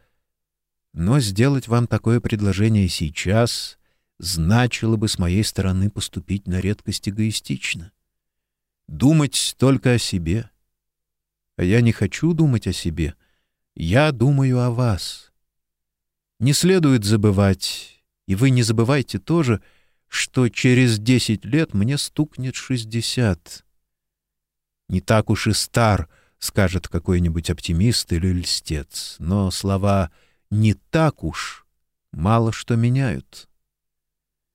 Но сделать вам такое предложение сейчас значило бы с моей стороны поступить на редкость эгоистично. Думать только о себе. А я не хочу думать о себе. Я думаю о вас. Не следует забывать, и вы не забывайте тоже, что через десять лет мне стукнет шестьдесят. Не так уж и стар, скажет какой-нибудь оптимист или льстец, но слова «не так уж» мало что меняют.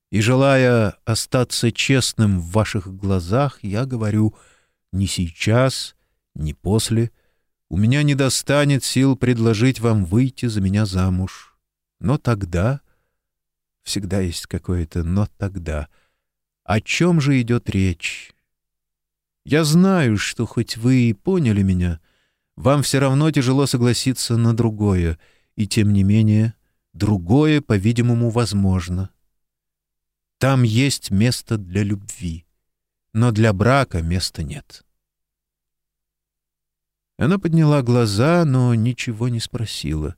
И желая остаться честным в ваших глазах, я говорю «не сейчас, не после», у меня не достанет сил предложить вам выйти за меня замуж. Но тогда... Всегда есть какое-то «но тогда». О чем же идет речь? Я знаю, что хоть вы и поняли меня, вам все равно тяжело согласиться на другое, и тем не менее другое, по-видимому, возможно. Там есть место для любви, но для брака места нет. Она подняла глаза, но ничего не спросила.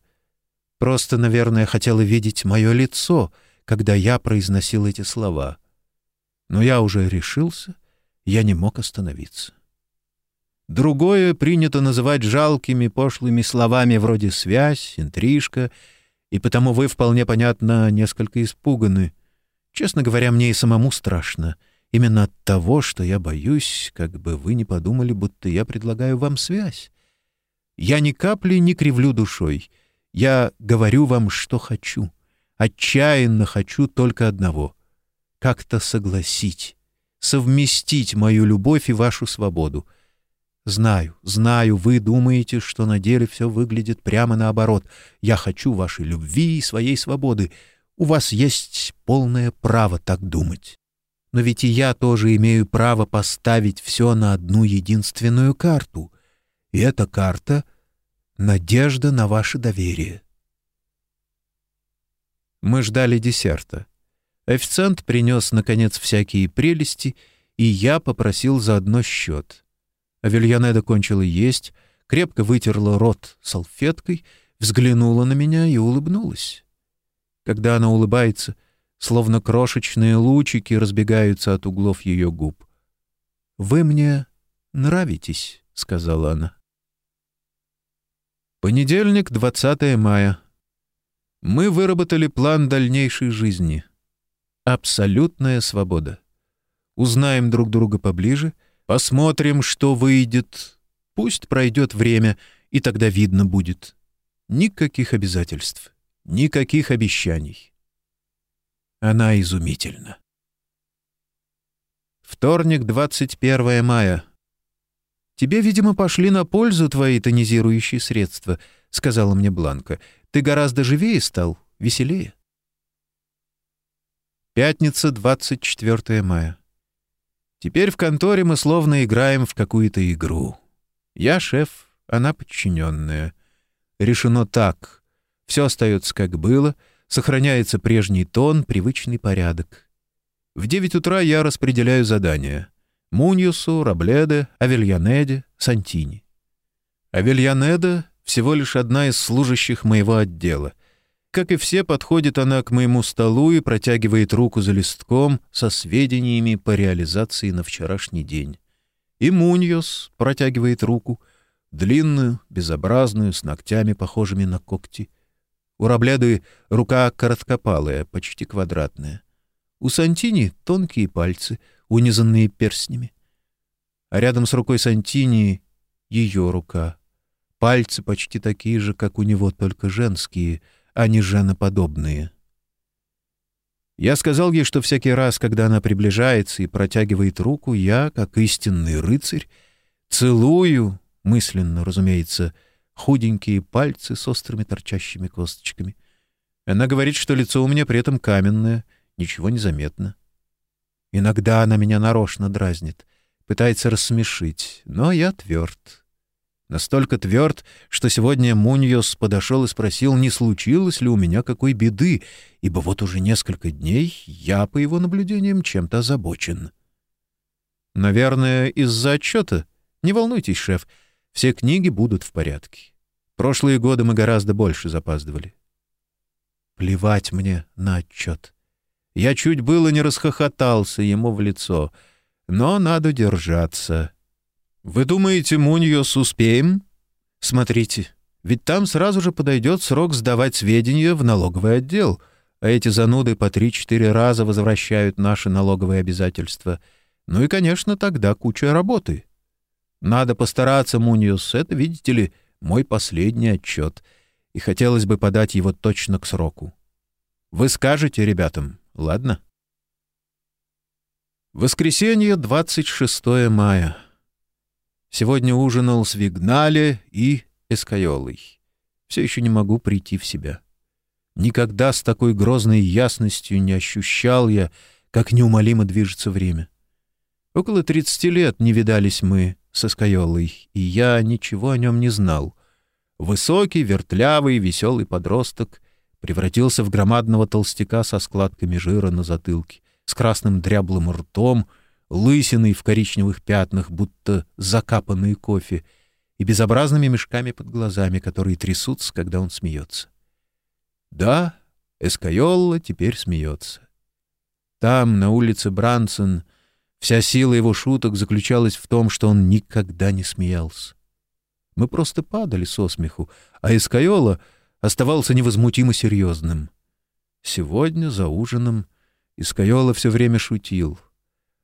Просто, наверное, хотела видеть мое лицо, когда я произносил эти слова. Но я уже решился, я не мог остановиться. Другое принято называть жалкими пошлыми словами вроде «связь», «интрижка», и потому вы, вполне понятно, несколько испуганы. Честно говоря, мне и самому страшно. Именно от того, что я боюсь, как бы вы не подумали, будто я предлагаю вам связь. Я ни капли не кривлю душой — я говорю вам, что хочу. Отчаянно хочу только одного — как-то согласить, совместить мою любовь и вашу свободу. Знаю, знаю, вы думаете, что на деле все выглядит прямо наоборот. Я хочу вашей любви и своей свободы. У вас есть полное право так думать. Но ведь и я тоже имею право поставить все на одну единственную карту. И эта карта — Надежда на ваше доверие. Мы ждали десерта. Официант принес, наконец, всякие прелести, и я попросил заодно счет. Авельянеда кончила есть, крепко вытерла рот салфеткой, взглянула на меня и улыбнулась. Когда она улыбается, словно крошечные лучики разбегаются от углов ее губ. «Вы мне нравитесь», — сказала она. Понедельник, 20 мая. Мы выработали план дальнейшей жизни. Абсолютная свобода. Узнаем друг друга поближе, посмотрим, что выйдет. Пусть пройдет время, и тогда видно будет. Никаких обязательств, никаких обещаний. Она изумительна. Вторник, 21 мая. «Тебе, видимо, пошли на пользу твои тонизирующие средства», — сказала мне Бланка. «Ты гораздо живее стал, веселее». Пятница, 24 мая. Теперь в конторе мы словно играем в какую-то игру. Я шеф, она подчиненная. Решено так. Все остается как было, сохраняется прежний тон, привычный порядок. В девять утра я распределяю задания. Муньюсу, Рабледе, Авельянеде, Сантини. Авельянеда — всего лишь одна из служащих моего отдела. Как и все, подходит она к моему столу и протягивает руку за листком со сведениями по реализации на вчерашний день. И Муньос протягивает руку, длинную, безобразную, с ногтями, похожими на когти. У Рабледы рука короткопалая, почти квадратная. У Сантини тонкие пальцы, унизанные перстнями. А рядом с рукой Сантини ее рука. Пальцы почти такие же, как у него, только женские, а не женоподобные. Я сказал ей, что всякий раз, когда она приближается и протягивает руку, я, как истинный рыцарь, целую, мысленно, разумеется, худенькие пальцы с острыми торчащими косточками. Она говорит, что лицо у меня при этом каменное — ничего не заметно. Иногда она меня нарочно дразнит, пытается рассмешить, но я тверд. Настолько тверд, что сегодня Муньос подошел и спросил, не случилось ли у меня какой беды, ибо вот уже несколько дней я, по его наблюдениям, чем-то озабочен. Наверное, из-за отчета. Не волнуйтесь, шеф, все книги будут в порядке. Прошлые годы мы гораздо больше запаздывали. Плевать мне на отчет. Я чуть было не расхохотался ему в лицо, но надо держаться. «Вы думаете, Муньос успеем?» «Смотрите, ведь там сразу же подойдет срок сдавать сведения в налоговый отдел, а эти зануды по три-четыре раза возвращают наши налоговые обязательства. Ну и, конечно, тогда куча работы. Надо постараться, Муньос, это, видите ли, мой последний отчет, и хотелось бы подать его точно к сроку. Вы скажете ребятам, Ладно? Воскресенье, 26 мая. Сегодня ужинал с Вигнале и Эскайолой. Все еще не могу прийти в себя. Никогда с такой грозной ясностью не ощущал я, как неумолимо движется время. Около тридцати лет не видались мы с Эскайолой, и я ничего о нем не знал. Высокий, вертлявый, веселый подросток, превратился в громадного толстяка со складками жира на затылке, с красным дряблым ртом, лысиной в коричневых пятнах, будто закапанные кофе, и безобразными мешками под глазами, которые трясутся, когда он смеется. Да, Эскайолла теперь смеется. Там, на улице Брансон, вся сила его шуток заключалась в том, что он никогда не смеялся. Мы просто падали со смеху, а Эскайола — оставался невозмутимо серьезным. Сегодня за ужином Искайола все время шутил.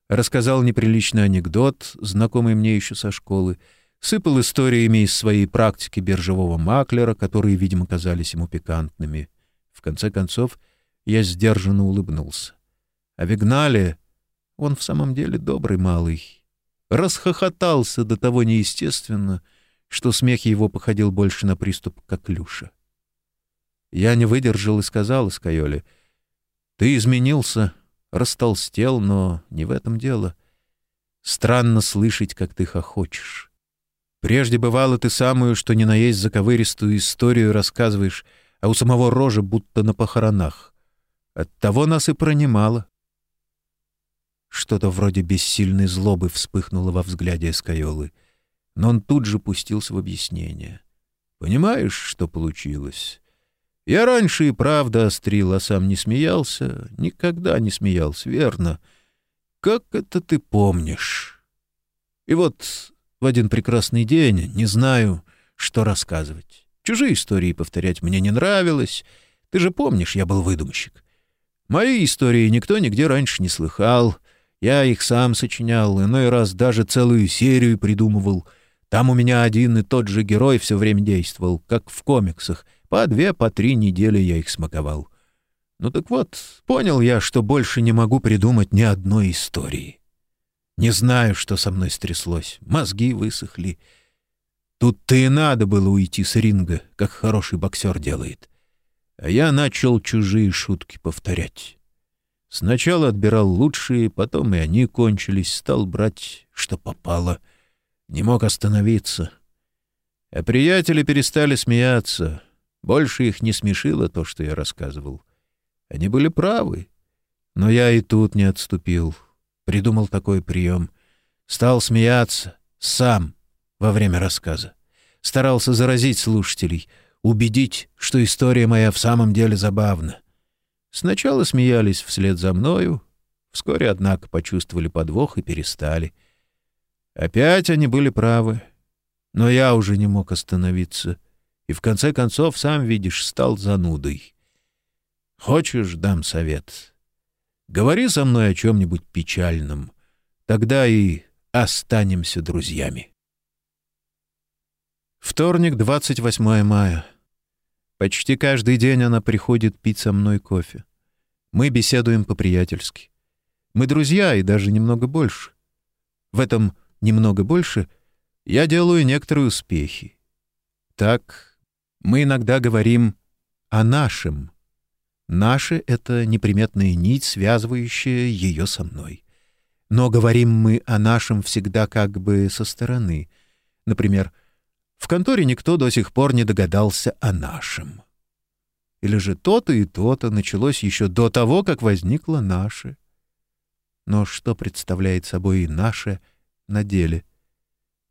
Рассказал неприличный анекдот, знакомый мне еще со школы, сыпал историями из своей практики биржевого маклера, которые, видимо, казались ему пикантными. В конце концов, я сдержанно улыбнулся. А Вигнале, он в самом деле добрый малый, расхохотался до того неестественно, что смех его походил больше на приступ коклюша. Я не выдержал и сказал Искайоле, «Ты изменился, растолстел, но не в этом дело. Странно слышать, как ты хохочешь. Прежде бывало ты самую, что ни на есть заковыристую историю рассказываешь, а у самого рожа будто на похоронах. Оттого нас и пронимало». Что-то вроде бессильной злобы вспыхнуло во взгляде Эскайолы, но он тут же пустился в объяснение. «Понимаешь, что получилось?» Я раньше и правда острил, а сам не смеялся. Никогда не смеялся, верно? Как это ты помнишь? И вот в один прекрасный день не знаю, что рассказывать. Чужие истории повторять мне не нравилось. Ты же помнишь, я был выдумщик. Мои истории никто нигде раньше не слыхал. Я их сам сочинял, иной раз даже целую серию придумывал. Там у меня один и тот же герой все время действовал, как в комиксах — по две, по три недели я их смаковал. Ну так вот, понял я, что больше не могу придумать ни одной истории. Не знаю, что со мной стряслось. Мозги высохли. Тут-то и надо было уйти с ринга, как хороший боксер делает. А я начал чужие шутки повторять. Сначала отбирал лучшие, потом и они кончились, стал брать, что попало. Не мог остановиться. А приятели перестали смеяться. Больше их не смешило то, что я рассказывал. Они были правы. Но я и тут не отступил. Придумал такой прием. Стал смеяться сам во время рассказа. Старался заразить слушателей, убедить, что история моя в самом деле забавна. Сначала смеялись вслед за мною, вскоре, однако, почувствовали подвох и перестали. Опять они были правы, но я уже не мог остановиться, и в конце концов, сам видишь, стал занудой. Хочешь, дам совет? Говори со мной о чем-нибудь печальном, тогда и останемся друзьями. Вторник, 28 мая. Почти каждый день она приходит пить со мной кофе. Мы беседуем по-приятельски. Мы друзья и даже немного больше. В этом немного больше я делаю некоторые успехи. Так, мы иногда говорим о нашем. Наше — это неприметная нить, связывающая ее со мной. Но говорим мы о нашем всегда как бы со стороны. Например, в конторе никто до сих пор не догадался о нашем. Или же то-то и то-то началось еще до того, как возникло наше. Но что представляет собой и наше на деле?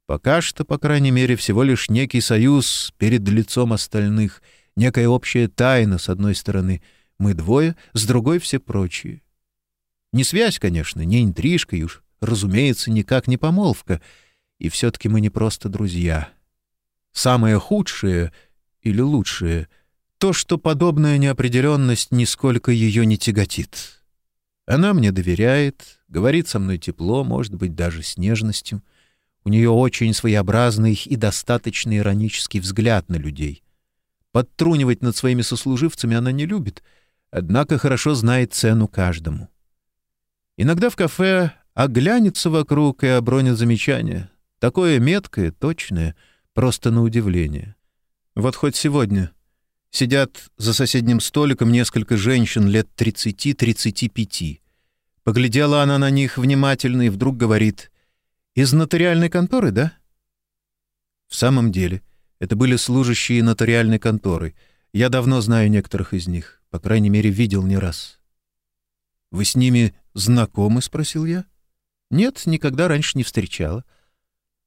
Пока что, по крайней мере, всего лишь некий союз перед лицом остальных, некая общая тайна, с одной стороны, мы двое, с другой — все прочие. Не связь, конечно, не интрижка и уж, разумеется, никак не помолвка, и все-таки мы не просто друзья — Самое худшее или лучшее — то, что подобная неопределенность нисколько ее не тяготит. Она мне доверяет, говорит со мной тепло, может быть, даже с нежностью. У нее очень своеобразный и достаточно иронический взгляд на людей. Подтрунивать над своими сослуживцами она не любит, однако хорошо знает цену каждому. Иногда в кафе оглянется вокруг и обронит замечание. Такое меткое, точное — Просто на удивление. Вот хоть сегодня. Сидят за соседним столиком несколько женщин лет 30-35. Поглядела она на них внимательно и вдруг говорит, «Из нотариальной конторы, да?» В самом деле, это были служащие нотариальной конторы. Я давно знаю некоторых из них, по крайней мере, видел не раз. «Вы с ними знакомы?» — спросил я. «Нет, никогда раньше не встречала».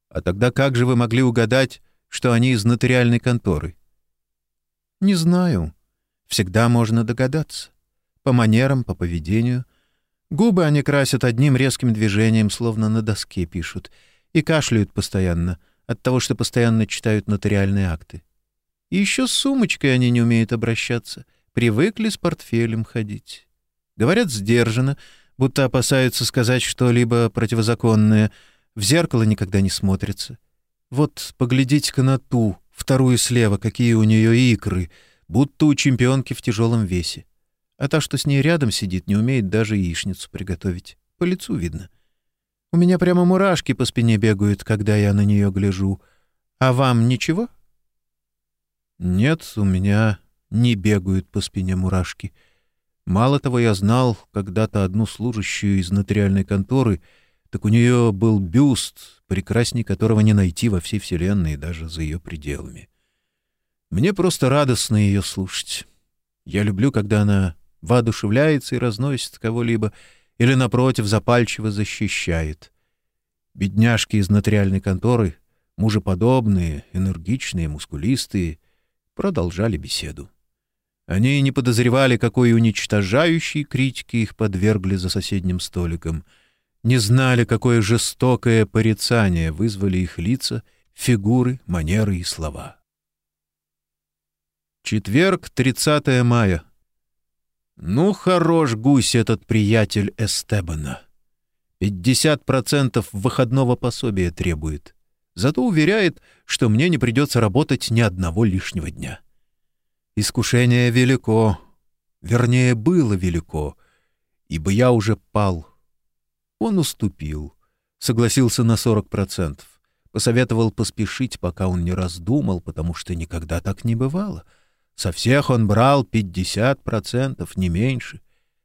А тогда как же вы могли угадать, что они из нотариальной конторы? Не знаю. Всегда можно догадаться. По манерам, по поведению. Губы они красят одним резким движением, словно на доске пишут, и кашляют постоянно от того, что постоянно читают нотариальные акты. И еще с сумочкой они не умеют обращаться, привыкли с портфелем ходить. Говорят сдержанно, будто опасаются сказать что-либо противозаконное — в зеркало никогда не смотрится. Вот поглядите-ка на ту, вторую слева, какие у нее икры, будто у чемпионки в тяжелом весе. А та, что с ней рядом сидит, не умеет даже яичницу приготовить. По лицу видно. У меня прямо мурашки по спине бегают, когда я на нее гляжу. А вам ничего? Нет, у меня не бегают по спине мурашки. Мало того, я знал когда-то одну служащую из нотариальной конторы — так у нее был бюст, прекрасней которого не найти во всей вселенной, даже за ее пределами. Мне просто радостно ее слушать. Я люблю, когда она воодушевляется и разносит кого-либо, или, напротив, запальчиво защищает. Бедняжки из нотариальной конторы, мужеподобные, энергичные, мускулистые, продолжали беседу. Они не подозревали, какой уничтожающей критики их подвергли за соседним столиком — не знали, какое жестокое порицание вызвали их лица, фигуры, манеры и слова. Четверг, 30 мая. Ну, хорош гусь этот приятель Эстебана. 50% выходного пособия требует. Зато уверяет, что мне не придется работать ни одного лишнего дня. Искушение велико, вернее, было велико, ибо я уже пал он уступил, согласился на 40%, посоветовал поспешить, пока он не раздумал, потому что никогда так не бывало. Со всех он брал 50%, не меньше.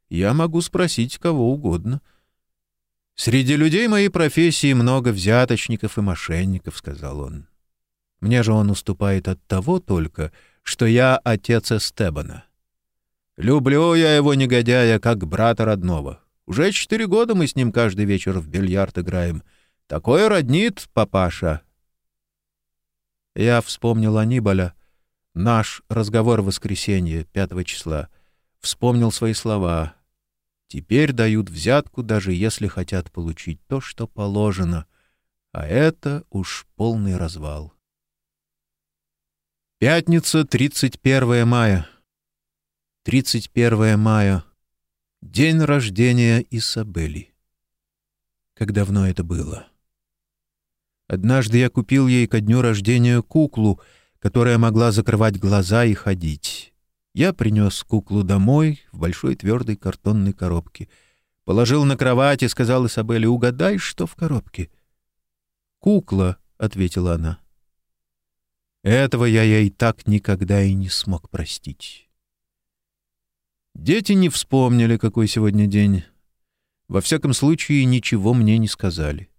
я могу спросить кого угодно. «Среди людей моей профессии много взяточников и мошенников», — сказал он. «Мне же он уступает от того только, что я отец Эстебана. Люблю я его, негодяя, как брата родного. Уже четыре года мы с ним каждый вечер в бильярд играем. Такое роднит, папаша». Я вспомнил Анибаля, наш разговор в воскресенье, пятого числа. Вспомнил свои слова. Теперь дают взятку, даже если хотят получить то, что положено. А это уж полный развал. Пятница, 31 мая. 31 мая. День рождения Исабели. Как давно это было? Однажды я купил ей ко дню рождения куклу, которая могла закрывать глаза и ходить. Я принес куклу домой в большой твердой картонной коробке. Положил на кровать и сказал Исабелле, «Угадай, что в коробке?» «Кукла», — ответила она. Этого я ей так никогда и не смог простить. Дети не вспомнили, какой сегодня день. Во всяком случае, ничего мне не сказали.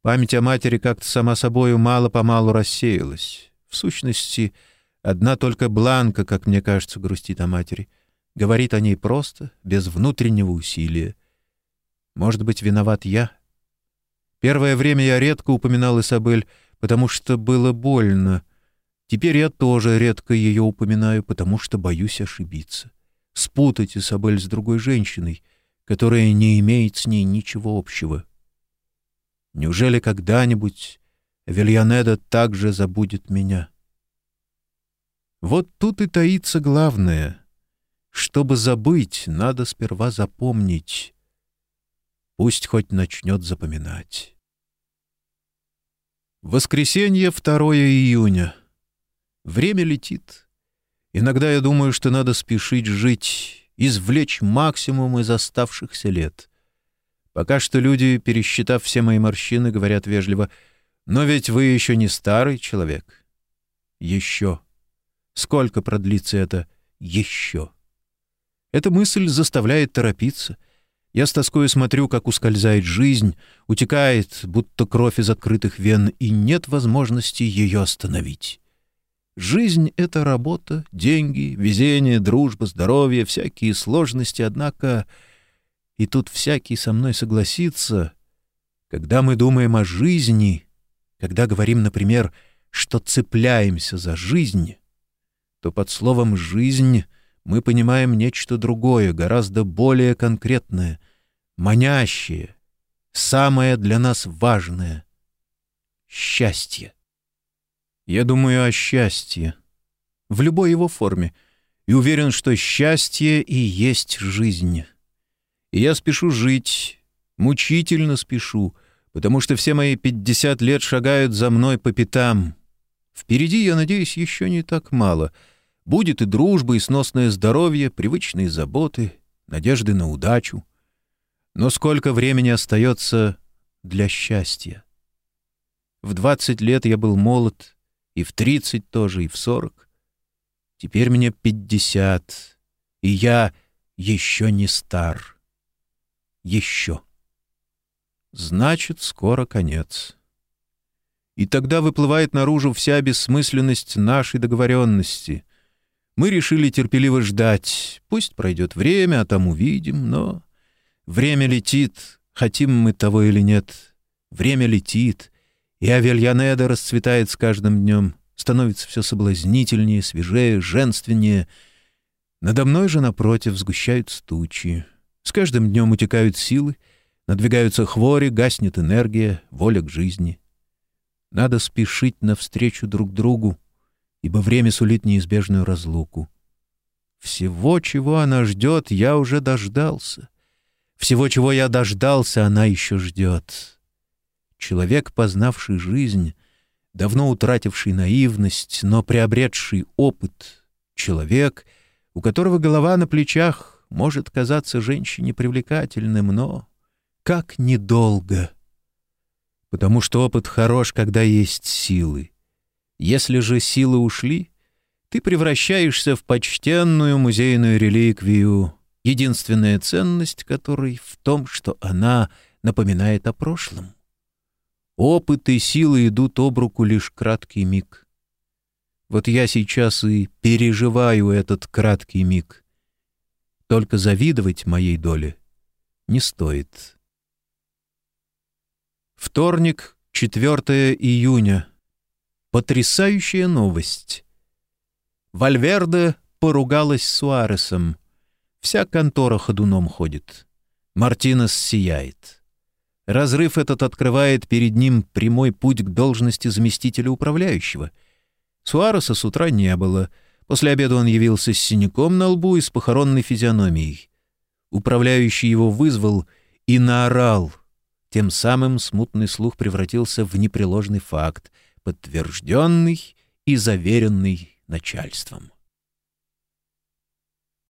Память о матери как-то сама собою мало-помалу рассеялась. В сущности, — Одна только Бланка, как мне кажется, грустит о матери. Говорит о ней просто, без внутреннего усилия. Может быть, виноват я? Первое время я редко упоминал Исабель, потому что было больно. Теперь я тоже редко ее упоминаю, потому что боюсь ошибиться. Спутать Исабель с другой женщиной, которая не имеет с ней ничего общего. Неужели когда-нибудь Вильянеда также забудет меня?» Вот тут и таится главное. Чтобы забыть, надо сперва запомнить. Пусть хоть начнет запоминать. Воскресенье, 2 июня. Время летит. Иногда я думаю, что надо спешить жить, извлечь максимум из оставшихся лет. Пока что люди, пересчитав все мои морщины, говорят вежливо, «Но ведь вы еще не старый человек». Еще. Сколько продлится это «еще»? Эта мысль заставляет торопиться. Я с тоскою смотрю, как ускользает жизнь, утекает, будто кровь из открытых вен, и нет возможности ее остановить. Жизнь — это работа, деньги, везение, дружба, здоровье, всякие сложности, однако... И тут всякий со мной согласится. Когда мы думаем о жизни, когда говорим, например, что цепляемся за жизнь, то под словом «жизнь» мы понимаем нечто другое, гораздо более конкретное, манящее, самое для нас важное — счастье. Я думаю о счастье в любой его форме и уверен, что счастье и есть жизнь. И я спешу жить, мучительно спешу, потому что все мои пятьдесят лет шагают за мной по пятам — Впереди, я надеюсь, еще не так мало. Будет и дружба, и сносное здоровье, привычные заботы, надежды на удачу. Но сколько времени остается для счастья? В двадцать лет я был молод, и в тридцать тоже, и в сорок. Теперь мне пятьдесят, и я еще не стар. Еще. Значит, скоро конец и тогда выплывает наружу вся бессмысленность нашей договоренности. Мы решили терпеливо ждать. Пусть пройдет время, а там увидим, но... Время летит, хотим мы того или нет. Время летит, и Авельянеда расцветает с каждым днем, становится все соблазнительнее, свежее, женственнее. Надо мной же, напротив, сгущаются тучи. С каждым днем утекают силы, надвигаются хвори, гаснет энергия, воля к жизни — надо спешить навстречу друг другу, ибо время сулит неизбежную разлуку. Всего, чего она ждет, я уже дождался. Всего, чего я дождался, она еще ждет. Человек, познавший жизнь, давно утративший наивность, но приобретший опыт. Человек, у которого голова на плечах может казаться женщине привлекательным, но как недолго — потому что опыт хорош, когда есть силы. Если же силы ушли, ты превращаешься в почтенную музейную реликвию, единственная ценность которой в том, что она напоминает о прошлом. Опыт и силы идут об руку лишь краткий миг. Вот я сейчас и переживаю этот краткий миг. Только завидовать моей доле не стоит. Вторник, 4 июня. Потрясающая новость. Вальверде поругалась с Суаресом. Вся контора ходуном ходит. Мартинес сияет. Разрыв этот открывает перед ним прямой путь к должности заместителя управляющего. Суареса с утра не было. После обеда он явился с синяком на лбу и с похоронной физиономией. Управляющий его вызвал и наорал. Тем самым смутный слух превратился в непреложный факт, подтвержденный и заверенный начальством.